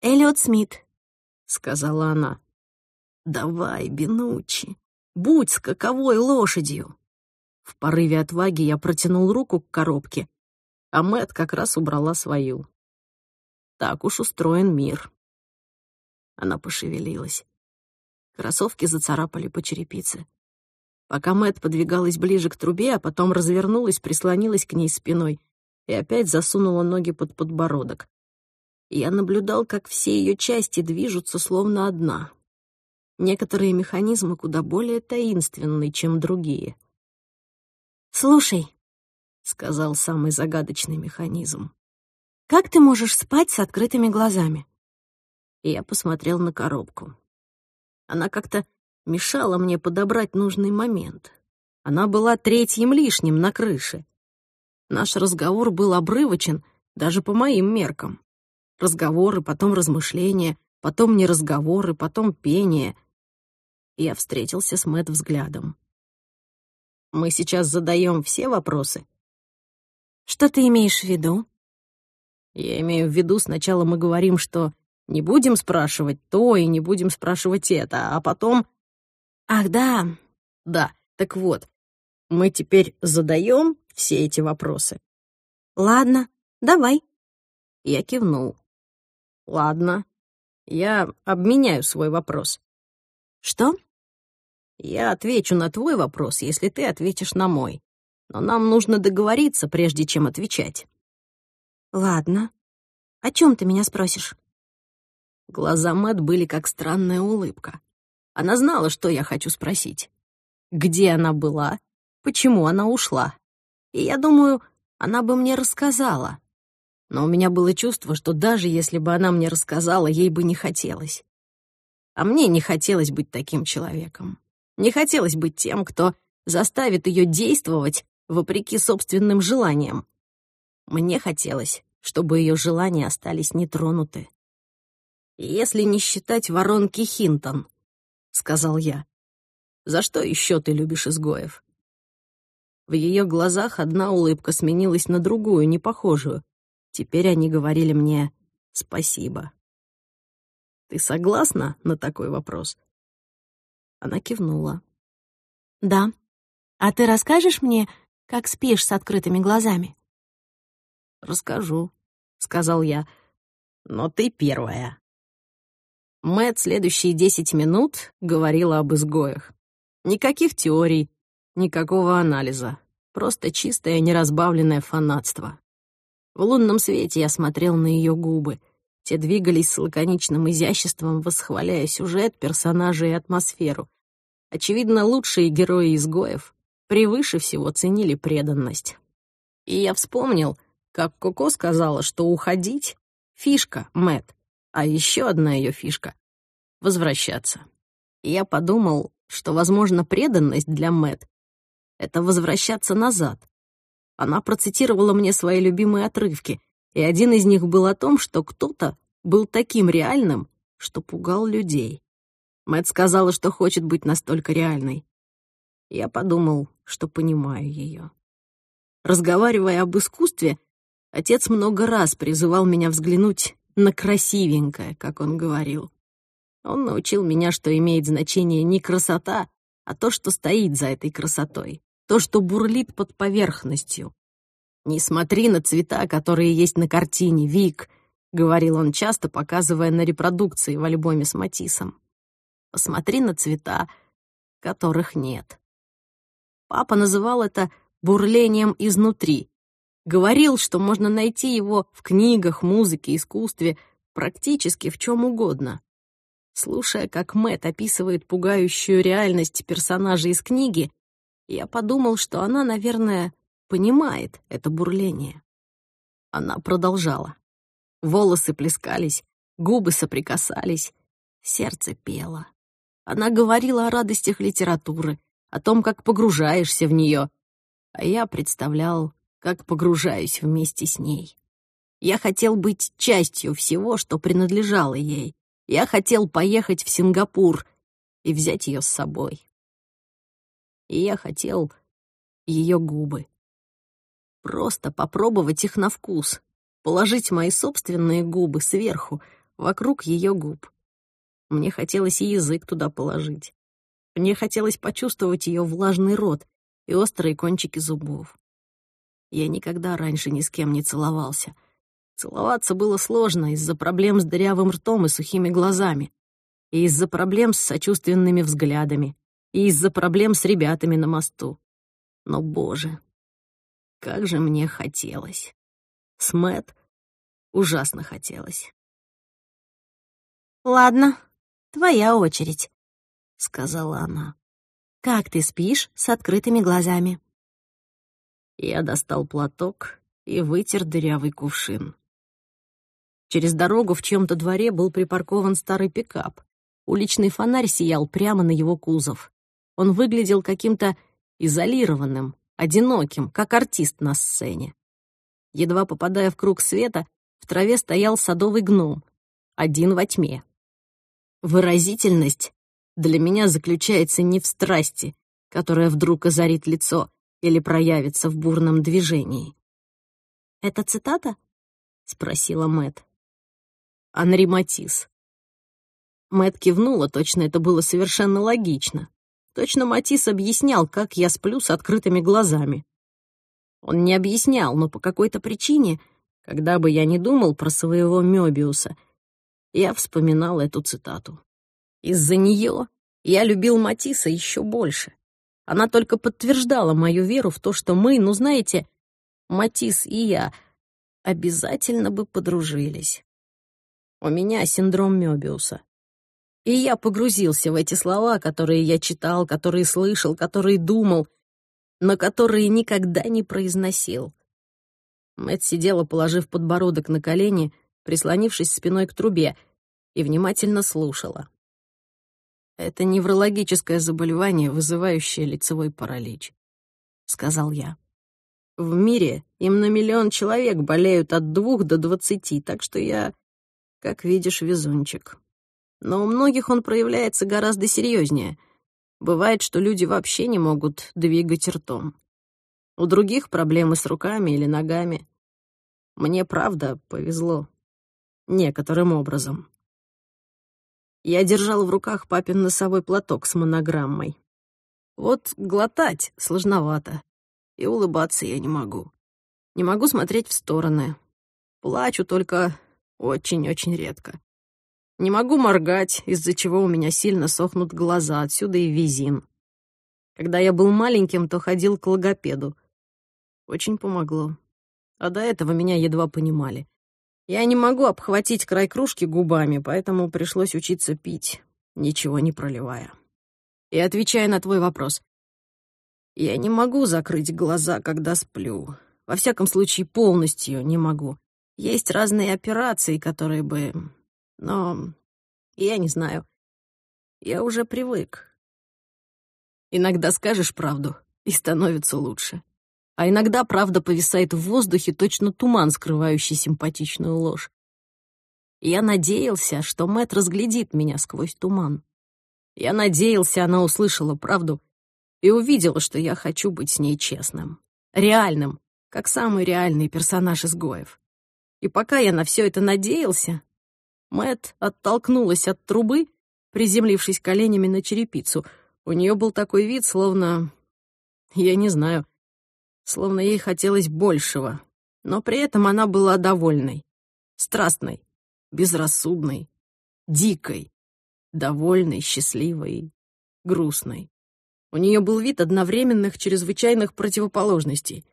«Эллиот Смит», — сказала она. «Давай, Бенучи, будь скаковой лошадью». В порыве отваги я протянул руку к коробке, а Мэт как раз убрала свою. Так уж устроен мир. Она пошевелилась. Кроссовки зацарапали по черепице. Пока Мэт подвигалась ближе к трубе, а потом развернулась, прислонилась к ней спиной и опять засунула ноги под подбородок. Я наблюдал, как все ее части движутся словно одна. Некоторые механизмы куда более таинственны, чем другие. «Слушай», — сказал самый загадочный механизм, «как ты можешь спать с открытыми глазами?» И я посмотрел на коробку. Она как-то мешала мне подобрать нужный момент. Она была третьим лишним на крыше. Наш разговор был обрывочен даже по моим меркам. Разговоры, потом размышления, потом не разговоры, потом пение. Я встретился с Мэтт взглядом. «Мы сейчас задаем все вопросы?» «Что ты имеешь в виду?» «Я имею в виду, сначала мы говорим, что не будем спрашивать то и не будем спрашивать это, а потом... Ах, да. Да, так вот, мы теперь задаем все эти вопросы. Ладно, давай. Я кивнул. Ладно, я обменяю свой вопрос. Что? Я отвечу на твой вопрос, если ты ответишь на мой. Но нам нужно договориться, прежде чем отвечать. Ладно. О чем ты меня спросишь? Глаза Мэт были как странная улыбка. Она знала, что я хочу спросить. Где она была? Почему она ушла? И я думаю, она бы мне рассказала. Но у меня было чувство, что даже если бы она мне рассказала, ей бы не хотелось. А мне не хотелось быть таким человеком. Не хотелось быть тем, кто заставит ее действовать вопреки собственным желаниям. Мне хотелось, чтобы ее желания остались нетронуты если не считать воронки Хинтон», — сказал я. За что еще ты любишь изгоев?» В ее глазах одна улыбка сменилась на другую, непохожую. Теперь они говорили мне «спасибо». «Ты согласна на такой вопрос?» Она кивнула. «Да. А ты расскажешь мне, как спишь с открытыми глазами?» «Расскажу», — сказал я. «Но ты первая». Мэтт следующие десять минут говорила об изгоях. Никаких теорий, никакого анализа. Просто чистое неразбавленное фанатство. В лунном свете я смотрел на ее губы. Те двигались с лаконичным изяществом, восхваляя сюжет, персонажей и атмосферу. Очевидно, лучшие герои изгоев превыше всего ценили преданность. И я вспомнил, как Коко сказала, что уходить — фишка, Мэт, а еще одна ее фишка — возвращаться. И я подумал, что, возможно, преданность для Мэт — это возвращаться назад. Она процитировала мне свои любимые отрывки, и один из них был о том, что кто-то был таким реальным, что пугал людей. Мэт сказала, что хочет быть настолько реальной. Я подумал, что понимаю ее. Разговаривая об искусстве, отец много раз призывал меня взглянуть на красивенькое, как он говорил. Он научил меня, что имеет значение не красота, а то, что стоит за этой красотой, то, что бурлит под поверхностью. «Не смотри на цвета, которые есть на картине, Вик», — говорил он часто, показывая на репродукции в альбоме с Матисом. «Посмотри на цвета, которых нет». Папа называл это бурлением изнутри. Говорил, что можно найти его в книгах, музыке, искусстве, практически в чем угодно. Слушая, как Мэт описывает пугающую реальность персонажей из книги, я подумал, что она, наверное, понимает это бурление. Она продолжала. Волосы плескались, губы соприкасались, сердце пело. Она говорила о радостях литературы, о том, как погружаешься в нее, а я представлял, как погружаюсь вместе с ней. Я хотел быть частью всего, что принадлежало ей. Я хотел поехать в Сингапур и взять ее с собой. И я хотел ее губы. Просто попробовать их на вкус, положить мои собственные губы сверху, вокруг ее губ. Мне хотелось и язык туда положить. Мне хотелось почувствовать ее влажный рот и острые кончики зубов. Я никогда раньше ни с кем не целовался — Целоваться было сложно из-за проблем с дырявым ртом и сухими глазами, и из-за проблем с сочувственными взглядами, и из-за проблем с ребятами на мосту. Но, боже, как же мне хотелось. С Мэтт ужасно хотелось. «Ладно, твоя очередь», — сказала она. «Как ты спишь с открытыми глазами?» Я достал платок и вытер дырявый кувшин. Через дорогу в чьем-то дворе был припаркован старый пикап. Уличный фонарь сиял прямо на его кузов. Он выглядел каким-то изолированным, одиноким, как артист на сцене. Едва попадая в круг света, в траве стоял садовый гном, один во тьме. Выразительность для меня заключается не в страсти, которая вдруг озарит лицо или проявится в бурном движении. «Это цитата?» — спросила Мэт. Анри Матис. Мэт кивнула, точно это было совершенно логично. Точно Матис объяснял, как я сплю с открытыми глазами. Он не объяснял, но по какой-то причине, когда бы я не думал про своего Мёбиуса, я вспоминал эту цитату. Из-за нее я любил Матисса еще больше. Она только подтверждала мою веру в то, что мы, ну знаете, Матис и я обязательно бы подружились. У меня синдром Мёбиуса. И я погрузился в эти слова, которые я читал, которые слышал, которые думал, но которые никогда не произносил. Мэтт сидела, положив подбородок на колени, прислонившись спиной к трубе, и внимательно слушала. «Это неврологическое заболевание, вызывающее лицевой паралич», — сказал я. «В мире им на миллион человек болеют от двух до двадцати, так что я как видишь, везунчик. Но у многих он проявляется гораздо серьезнее. Бывает, что люди вообще не могут двигать ртом. У других проблемы с руками или ногами. Мне, правда, повезло. Некоторым образом. Я держал в руках папин носовой платок с монограммой. Вот глотать сложновато, и улыбаться я не могу. Не могу смотреть в стороны. Плачу только очень-очень редко. Не могу моргать, из-за чего у меня сильно сохнут глаза, отсюда и визин. Когда я был маленьким, то ходил к логопеду. Очень помогло. А до этого меня едва понимали. Я не могу обхватить край кружки губами, поэтому пришлось учиться пить, ничего не проливая. И отвечая на твой вопрос, я не могу закрыть глаза, когда сплю. Во всяком случае, полностью не могу. Есть разные операции, которые бы... Но я не знаю. Я уже привык. Иногда скажешь правду, и становится лучше. А иногда правда повисает в воздухе, точно туман, скрывающий симпатичную ложь. Я надеялся, что Мэт разглядит меня сквозь туман. Я надеялся, она услышала правду и увидела, что я хочу быть с ней честным, реальным, как самый реальный персонаж изгоев. И пока я на все это надеялся, Мэт оттолкнулась от трубы, приземлившись коленями на черепицу. У нее был такой вид, словно... Я не знаю, словно ей хотелось большего, но при этом она была довольной, страстной, безрассудной, дикой, довольной, счастливой, грустной. У нее был вид одновременных чрезвычайных противоположностей.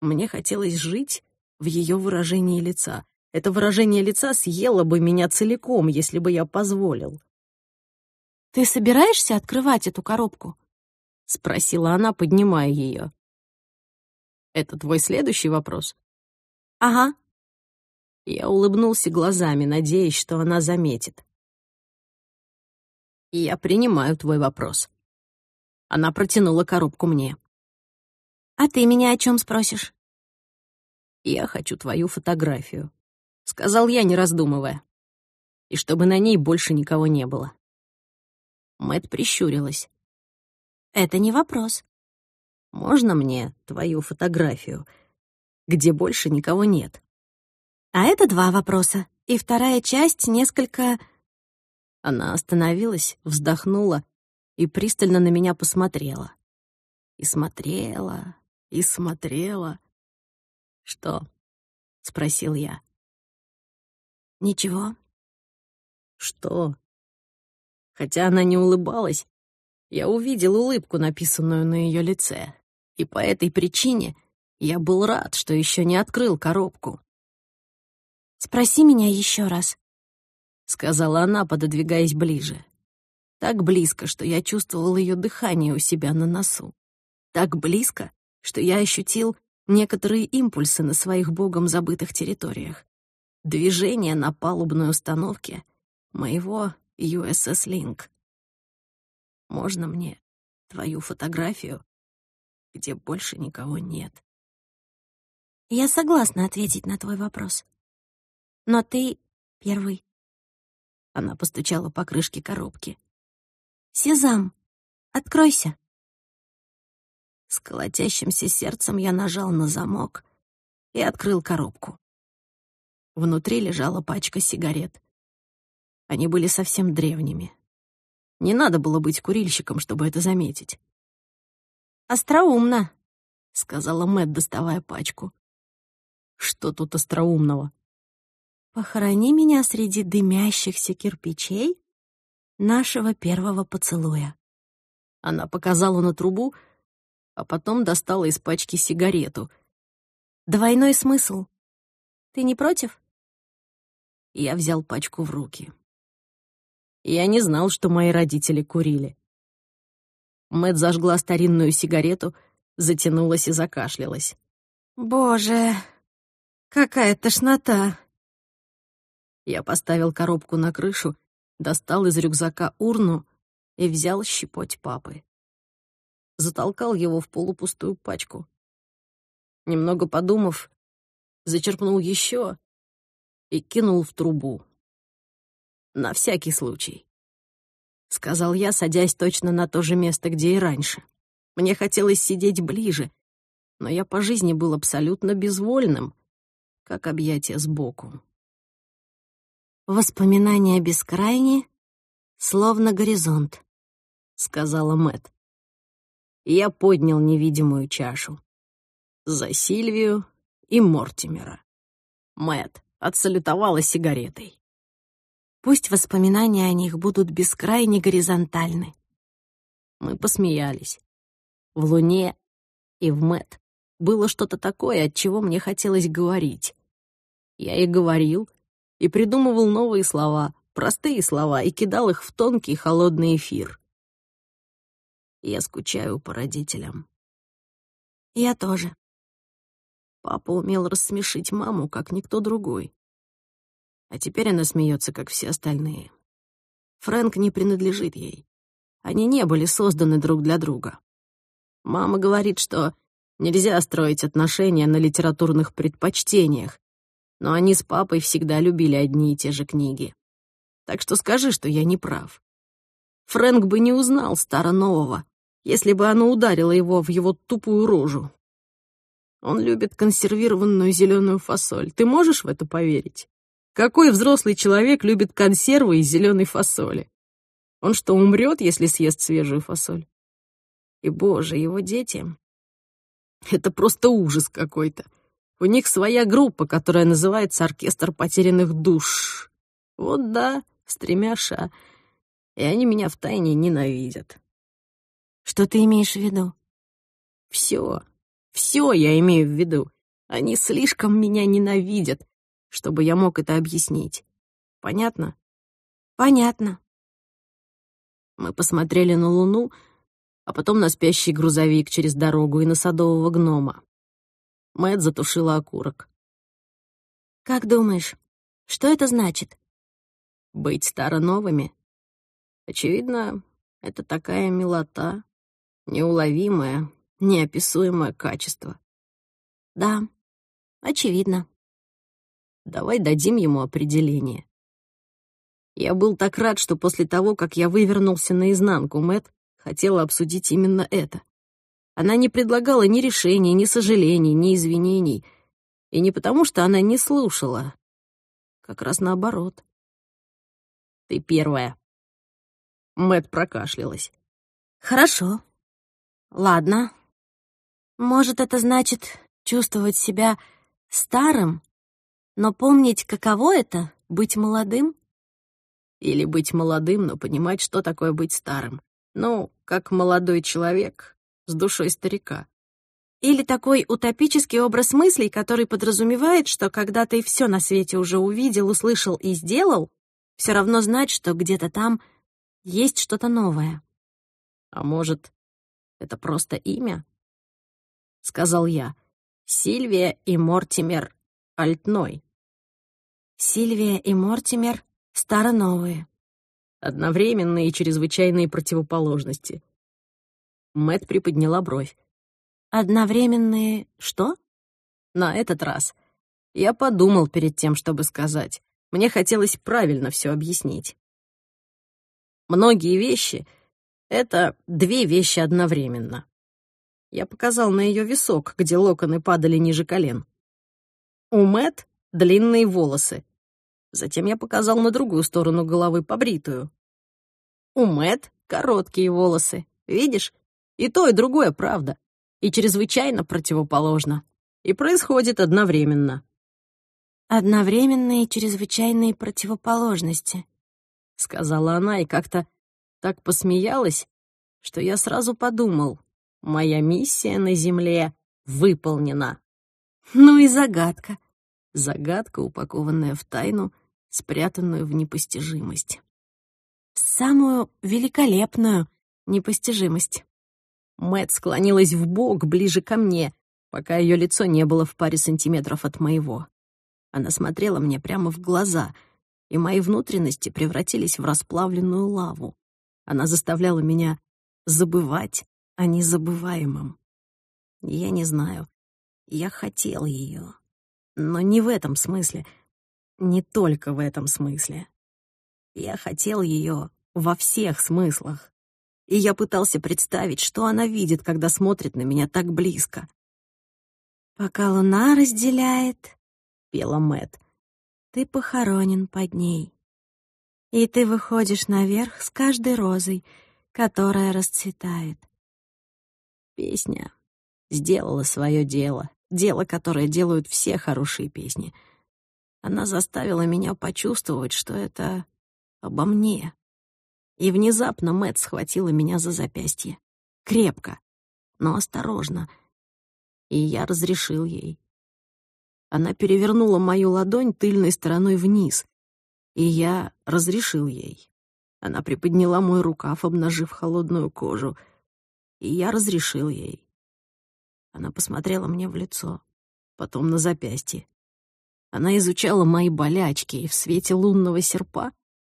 Мне хотелось жить в ее выражении лица. Это выражение лица съело бы меня целиком, если бы я позволил. «Ты собираешься открывать эту коробку?» — спросила она, поднимая ее. «Это твой следующий вопрос?» «Ага». Я улыбнулся глазами, надеясь, что она заметит. «Я принимаю твой вопрос». Она протянула коробку мне. «А ты меня о чем спросишь?» «Я хочу твою фотографию», — сказал я, не раздумывая. «И чтобы на ней больше никого не было». Мэт прищурилась. «Это не вопрос». «Можно мне твою фотографию, где больше никого нет?» «А это два вопроса, и вторая часть несколько...» Она остановилась, вздохнула и пристально на меня посмотрела. И смотрела, и смотрела. «Что?» — спросил я. «Ничего». «Что?» Хотя она не улыбалась, я увидел улыбку, написанную на ее лице. И по этой причине я был рад, что еще не открыл коробку. «Спроси меня еще раз», — сказала она, пододвигаясь ближе. Так близко, что я чувствовал ее дыхание у себя на носу. Так близко, что я ощутил некоторые импульсы на своих богом забытых территориях. Движение на палубной установке моего USS Link. Можно мне твою фотографию, где больше никого нет? Я согласна ответить на твой вопрос. Но ты первый. Она постучала по крышке коробки. «Сезам, откройся!» С колотящимся сердцем я нажал на замок и открыл коробку. Внутри лежала пачка сигарет. Они были совсем древними. Не надо было быть курильщиком, чтобы это заметить. «Остроумно», — сказала Мэтт, доставая пачку. «Что тут остроумного?» «Похорони меня среди дымящихся кирпичей нашего первого поцелуя». Она показала на трубу, а потом достала из пачки сигарету. «Двойной смысл. Ты не против?» Я взял пачку в руки. Я не знал, что мои родители курили. Мэт зажгла старинную сигарету, затянулась и закашлялась. «Боже, какая тошнота!» Я поставил коробку на крышу, достал из рюкзака урну и взял щепоть папы затолкал его в полупустую пачку. Немного подумав, зачерпнул еще и кинул в трубу. На всякий случай. сказал я, садясь точно на то же место, где и раньше. Мне хотелось сидеть ближе, но я по жизни был абсолютно безвольным, как объятие сбоку. «Воспоминания бескрайни, словно горизонт», — сказала Мэт. Я поднял невидимую чашу. За Сильвию и Мортимера. Мэт отсалютовала сигаретой. Пусть воспоминания о них будут бескрайне горизонтальны. Мы посмеялись. В Луне и в Мэт было что-то такое, от чего мне хотелось говорить. Я и говорил, и придумывал новые слова, простые слова, и кидал их в тонкий холодный эфир. Я скучаю по родителям. Я тоже. Папа умел рассмешить маму, как никто другой. А теперь она смеется, как все остальные. Фрэнк не принадлежит ей. Они не были созданы друг для друга. Мама говорит, что нельзя строить отношения на литературных предпочтениях, но они с папой всегда любили одни и те же книги. Так что скажи, что я не прав. Фрэнк бы не узнал старо-нового, если бы оно ударило его в его тупую рожу. Он любит консервированную зеленую фасоль. Ты можешь в это поверить? Какой взрослый человек любит консервы из зеленой фасоли? Он что, умрет, если съест свежую фасоль? И, боже, его дети... Это просто ужас какой-то. У них своя группа, которая называется «Оркестр потерянных душ». Вот да, стремяша. И они меня втайне ненавидят. Что ты имеешь в виду? Все. Все я имею в виду. Они слишком меня ненавидят, чтобы я мог это объяснить. Понятно? Понятно. Мы посмотрели на Луну, а потом на спящий грузовик через дорогу и на садового гнома. Мэт затушила окурок. «Как думаешь, что это значит?» «Быть старо-новыми. Очевидно, это такая милота, неуловимое, неописуемое качество. Да, очевидно. Давай дадим ему определение. Я был так рад, что после того, как я вывернулся наизнанку, Мэт хотела обсудить именно это. Она не предлагала ни решений, ни сожалений, ни извинений. И не потому, что она не слушала. Как раз наоборот. Ты первая. Мэт прокашлялась. Хорошо. Ладно. Может, это значит чувствовать себя старым, но помнить, каково это — быть молодым? Или быть молодым, но понимать, что такое быть старым. Ну, как молодой человек с душой старика. Или такой утопический образ мыслей, который подразумевает, что когда ты все на свете уже увидел, услышал и сделал, все равно знать, что где-то там есть что-то новое. А может, это просто имя? Сказал я. Сильвия и Мортимер Альтной. Сильвия и Мортимер старо-новые. Одновременные и чрезвычайные противоположности. Мэт приподняла бровь. Одновременные что? На этот раз. Я подумал перед тем, чтобы сказать. Мне хотелось правильно все объяснить. Многие вещи это две вещи одновременно. Я показал на ее висок, где локоны падали ниже колен. У Мэт длинные волосы. Затем я показал на другую сторону головы, побритую. У Мэт короткие волосы. Видишь? И то, и другое правда. И чрезвычайно противоположно. И происходит одновременно. «Одновременные чрезвычайные противоположности», — сказала она и как-то так посмеялась, что я сразу подумал, моя миссия на Земле выполнена. Ну и загадка. Загадка, упакованная в тайну, спрятанную в непостижимость. В самую великолепную непостижимость. Мэт склонилась в бок ближе ко мне, пока ее лицо не было в паре сантиметров от моего. Она смотрела мне прямо в глаза, и мои внутренности превратились в расплавленную лаву. Она заставляла меня забывать о незабываемом. Я не знаю. Я хотел ее. Но не в этом смысле. Не только в этом смысле. Я хотел ее во всех смыслах. И я пытался представить, что она видит, когда смотрит на меня так близко. «Пока луна разделяет», — пела Мэт, — «ты похоронен под ней. И ты выходишь наверх с каждой розой, которая расцветает». Песня сделала свое дело, дело, которое делают все хорошие песни. Она заставила меня почувствовать, что это обо мне. И внезапно Мэт схватила меня за запястье. Крепко, но осторожно. И я разрешил ей. Она перевернула мою ладонь тыльной стороной вниз, и я разрешил ей. Она приподняла мой рукав, обнажив холодную кожу, и я разрешил ей. Она посмотрела мне в лицо, потом на запястье. Она изучала мои болячки, и в свете лунного серпа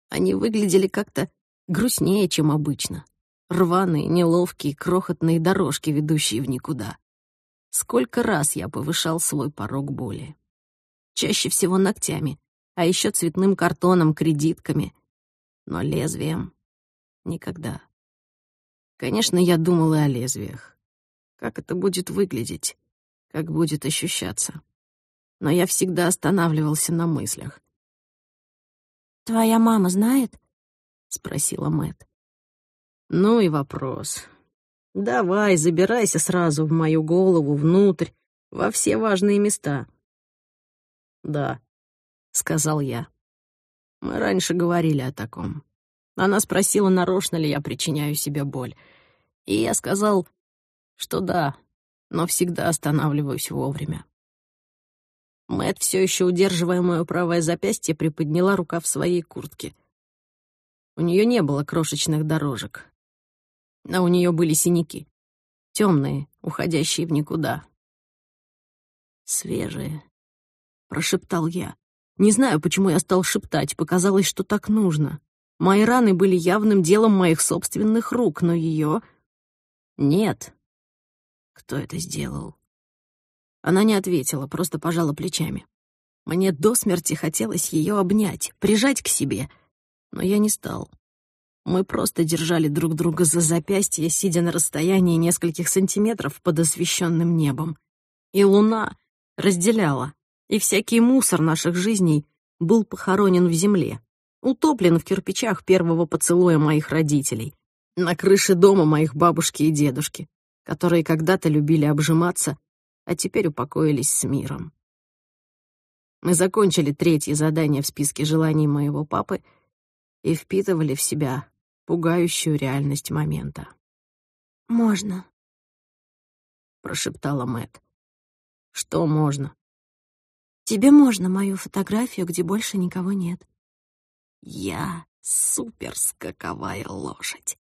они выглядели как-то грустнее, чем обычно. Рваные, неловкие, крохотные дорожки, ведущие в никуда. Сколько раз я повышал свой порог боли. Чаще всего ногтями, а еще цветным картоном, кредитками. Но лезвием никогда. Конечно, я думал и о лезвиях. Как это будет выглядеть? Как будет ощущаться? Но я всегда останавливался на мыслях. «Твоя мама знает?» — спросила Мэт. «Ну и вопрос. Давай, забирайся сразу в мою голову, внутрь, во все важные места». «Да», — сказал я. Мы раньше говорили о таком. Она спросила, нарочно ли я причиняю себе боль. И я сказал, что да, но всегда останавливаюсь вовремя. Мэт, все еще удерживая мое правое запястье, приподняла рука в своей куртке. У нее не было крошечных дорожек, а у нее были синяки, темные, уходящие в никуда. «Свежие», — прошептал я. Не знаю, почему я стал шептать, показалось, что так нужно. Мои раны были явным делом моих собственных рук, но ее... Нет. Кто это сделал? Она не ответила, просто пожала плечами. Мне до смерти хотелось ее обнять, прижать к себе, но я не стал. Мы просто держали друг друга за запястье, сидя на расстоянии нескольких сантиметров под освещенным небом. И луна разделяла, и всякий мусор наших жизней был похоронен в земле, утоплен в кирпичах первого поцелуя моих родителей, на крыше дома моих бабушки и дедушки, которые когда-то любили обжиматься а теперь упокоились с миром. Мы закончили третье задание в списке желаний моего папы и впитывали в себя пугающую реальность момента. «Можно», — прошептала Мэт. «Что можно?» «Тебе можно мою фотографию, где больше никого нет». «Я суперскаковая лошадь»,